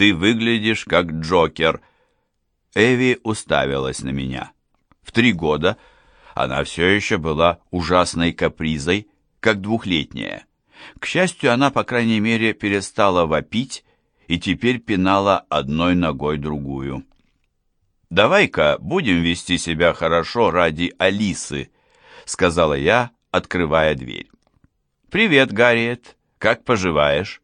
Ты выглядишь как Джокер». Эви уставилась на меня. В три года она все еще была ужасной капризой, как двухлетняя. К счастью, она, по крайней мере, перестала вопить и теперь пинала одной ногой другую. «Давай-ка будем вести себя хорошо ради Алисы», — сказала я, открывая дверь. «Привет, Гарриет. Как поживаешь?»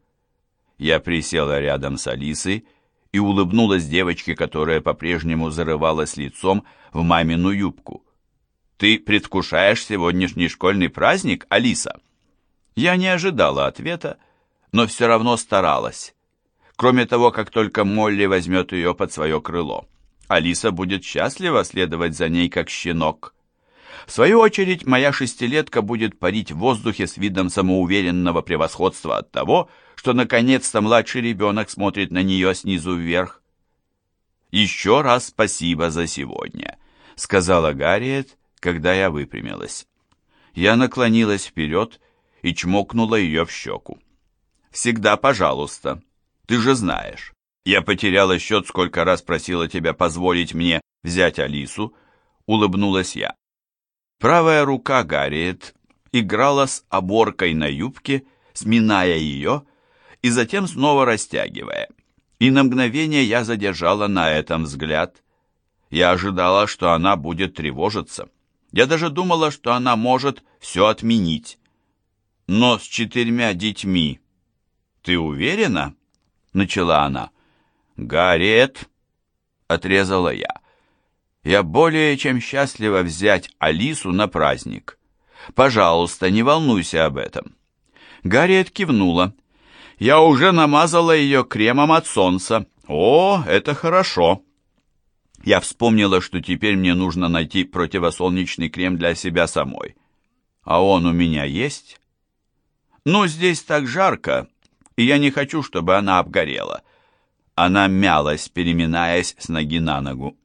Я присела рядом с Алисой и улыбнулась девочке, которая по-прежнему зарывалась лицом в мамину юбку. «Ты предвкушаешь сегодняшний школьный праздник, Алиса?» Я не ожидала ответа, но все равно старалась. Кроме того, как только Молли возьмет ее под свое крыло, Алиса будет счастлива следовать за ней, как щенок. В свою очередь, моя шестилетка будет парить в воздухе с видом самоуверенного превосходства от того, что наконец-то младший ребенок смотрит на нее снизу вверх. «Еще раз спасибо за сегодня», — сказала Гарриет, когда я выпрямилась. Я наклонилась вперед и чмокнула ее в щеку. «Всегда пожалуйста. Ты же знаешь. Я потеряла счет, сколько раз просила тебя позволить мне взять Алису», — улыбнулась я. Правая рука Гарриет играла с оборкой на юбке, сминая ее и затем снова растягивая. И на мгновение я задержала на этом взгляд. Я ожидала, что она будет тревожиться. Я даже думала, что она может все отменить. Но с четырьмя детьми... Ты уверена? Начала она. Гарет, отрезала я. Я более чем счастлива взять Алису на праздник. Пожалуйста, не волнуйся об этом. Гарриет кивнула. Я уже намазала ее кремом от солнца. О, это хорошо. Я вспомнила, что теперь мне нужно найти противосолнечный крем для себя самой. А он у меня есть? «Ну, здесь так жарко, и я не хочу, чтобы она обгорела». Она мялась, переминаясь с ноги на ногу.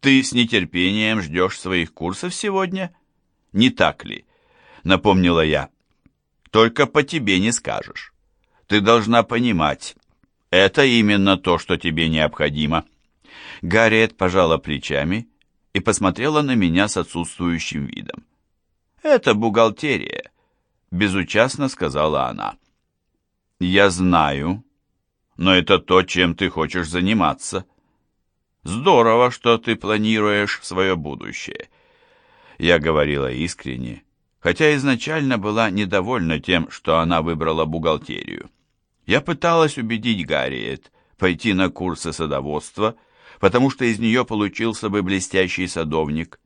«Ты с нетерпением ждешь своих курсов сегодня? Не так ли?» — напомнила я. «Только по тебе не скажешь. Ты должна понимать, это именно то, что тебе необходимо». Гарриет пожала плечами и посмотрела на меня с отсутствующим видом. «Это бухгалтерия безучастно сказала она. «Я знаю, но это то, чем ты хочешь заниматься. Здорово, что ты планируешь свое будущее». Я говорила искренне, хотя изначально была недовольна тем, что она выбрала бухгалтерию. Я пыталась убедить Гарриет пойти на курсы садоводства, потому что из нее получился бы блестящий садовник.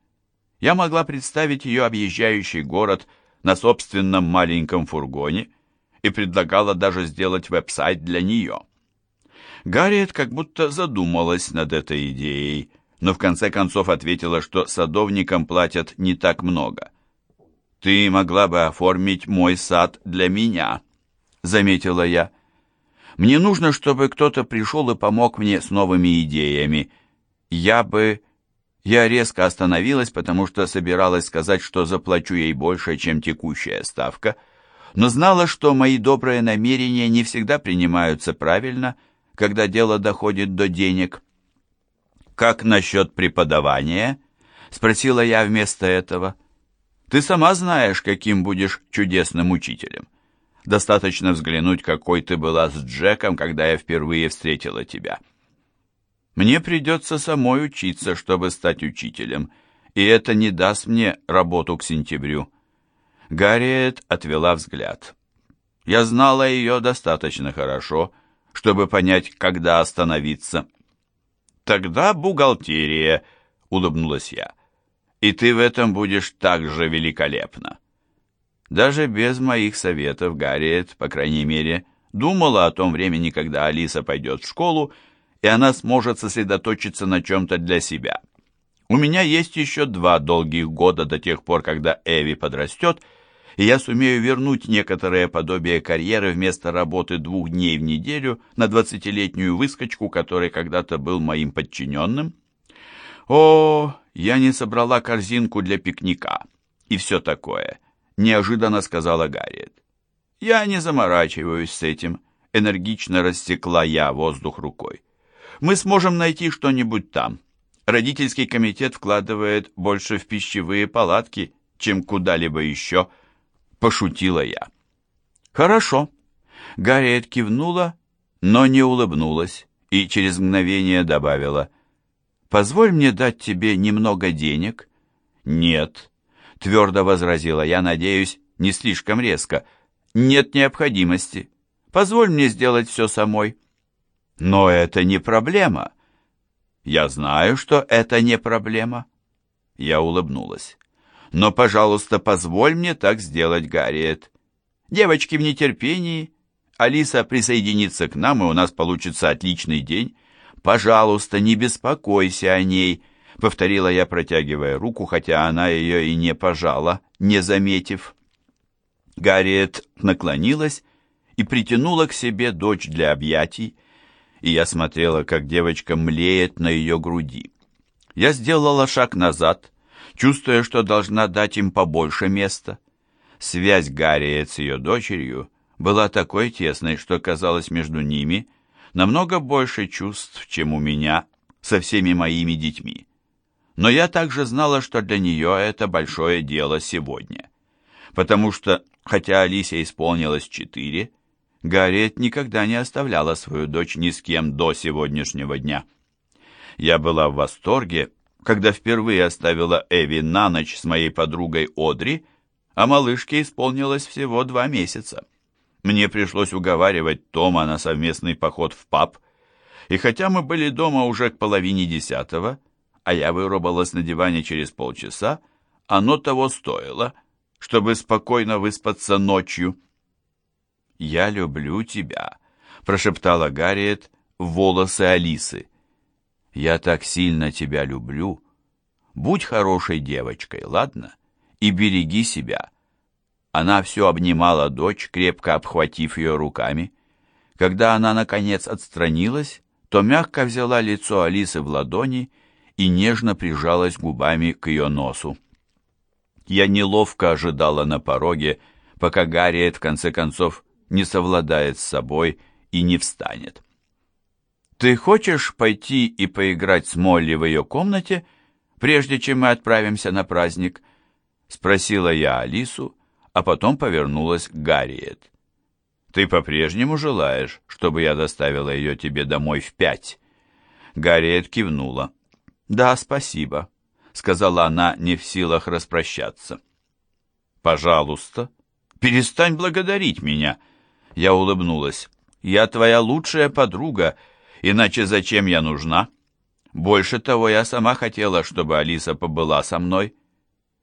Я могла представить ее объезжающий город – на собственном маленьком фургоне и предлагала даже сделать веб-сайт для нее. Гарриет как будто задумалась над этой идеей, но в конце концов ответила, что садовникам платят не так много. «Ты могла бы оформить мой сад для меня», — заметила я. «Мне нужно, чтобы кто-то пришел и помог мне с новыми идеями. Я бы я резко остановилась, потому что собиралась сказать, что заплачу ей больше, чем текущая ставка, но знала, что мои добрые намерения не всегда принимаются правильно, когда дело доходит до денег. «Как насчет преподавания?» — спросила я вместо этого. «Ты сама знаешь, каким будешь чудесным учителем. Достаточно взглянуть, какой ты была с Джеком, когда я впервые встретила тебя». Мне придется самой учиться, чтобы стать учителем, и это не даст мне работу к сентябрю. Гарриет отвела взгляд. Я знала ее достаточно хорошо, чтобы понять, когда остановиться. «Тогда бухгалтерия», — улыбнулась я. «И ты в этом будешь так же великолепна». Даже без моих советов Гарриет, по крайней мере, думала о том времени, когда Алиса пойдет в школу, и она сможет сосредоточиться на чем-то для себя. У меня есть еще два долгих года до тех пор, когда Эви подрастет, и я сумею вернуть некоторое подобие карьеры вместо работы двух дней в неделю на двадцатилетнюю выскочку, который когда-то был моим подчиненным. О, я не собрала корзинку для пикника и все такое, неожиданно сказала Гарриет. Я не заморачиваюсь с этим, энергично рассекла я воздух рукой. «Мы сможем найти что-нибудь там. Родительский комитет вкладывает больше в пищевые палатки, чем куда-либо еще», — пошутила я. «Хорошо». Гарриет кивнула, но не улыбнулась и через мгновение добавила. «Позволь мне дать тебе немного денег?» «Нет», — твердо возразила я, надеюсь, не слишком резко. «Нет необходимости. Позволь мне сделать все самой». «Но это не проблема». «Я знаю, что это не проблема». Я улыбнулась. «Но, пожалуйста, позволь мне так сделать, Гарриет. Девочки в нетерпении. Алиса присоединится к нам, и у нас получится отличный день. Пожалуйста, не беспокойся о ней». — повторила я, протягивая руку, хотя она ее и не пожала, не заметив. Гарриет наклонилась и притянула к себе дочь для объятий, и я смотрела, как девочка млеет на ее груди. Я сделала шаг назад, чувствуя, что должна дать им побольше места. Связь Гарриет с ее дочерью была такой тесной, что казалось между ними намного больше чувств, чем у меня со всеми моими детьми но я также знала, что для нее это большое дело сегодня. Потому что, хотя Алисе исполнилось четыре, Гарриет никогда не оставляла свою дочь ни с кем до сегодняшнего дня. Я была в восторге, когда впервые оставила Эви на ночь с моей подругой Одри, а малышке исполнилось всего два месяца. Мне пришлось уговаривать Тома на совместный поход в паб, и хотя мы были дома уже к половине десятого, а я вырубалась на диване через полчаса, оно того стоило, чтобы спокойно выспаться ночью. «Я люблю тебя», — прошептала Гарриет в волосы Алисы. «Я так сильно тебя люблю. Будь хорошей девочкой, ладно? И береги себя». Она все обнимала дочь, крепко обхватив ее руками. Когда она, наконец, отстранилась, то мягко взяла лицо Алисы в ладони и нежно прижалась губами к ее носу. Я неловко ожидала на пороге, пока Гарриет в конце концов не совладает с собой и не встанет. «Ты хочешь пойти и поиграть с Молли в ее комнате, прежде чем мы отправимся на праздник?» — спросила я Алису, а потом повернулась к Гарриет. «Ты по-прежнему желаешь, чтобы я доставила ее тебе домой в пять?» Гарриет кивнула. «Да, спасибо», — сказала она, не в силах распрощаться. «Пожалуйста, перестань благодарить меня». Я улыбнулась. «Я твоя лучшая подруга, иначе зачем я нужна? Больше того, я сама хотела, чтобы Алиса побыла со мной.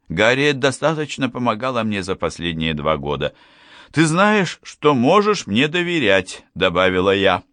Гарриет достаточно помогала мне за последние два года. Ты знаешь, что можешь мне доверять», — добавила я.